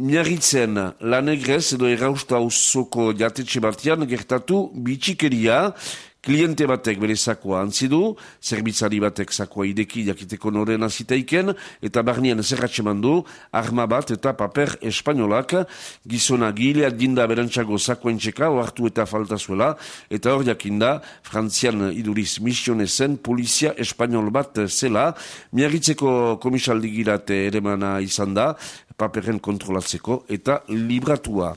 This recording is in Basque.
Miarritzen, lanegrez edo errausta usoko jatetxe batian gertatu bitxikeria, Kliente batek bere sakoa antzidu, zerbitzari batek sakoa ideki jakiteko noren aziteiken, eta barnian zerratxe mandu, arma bat eta paper espainolak, gizona gileak dinda berantxago sakoen txeka, oartu eta faltazuela, eta hor jakinda, frantzian iduriz misionezen, polizia espainol bat zela, miagitzeko komisaldi girate ere izan da, paperen kontrolatzeko eta libratua.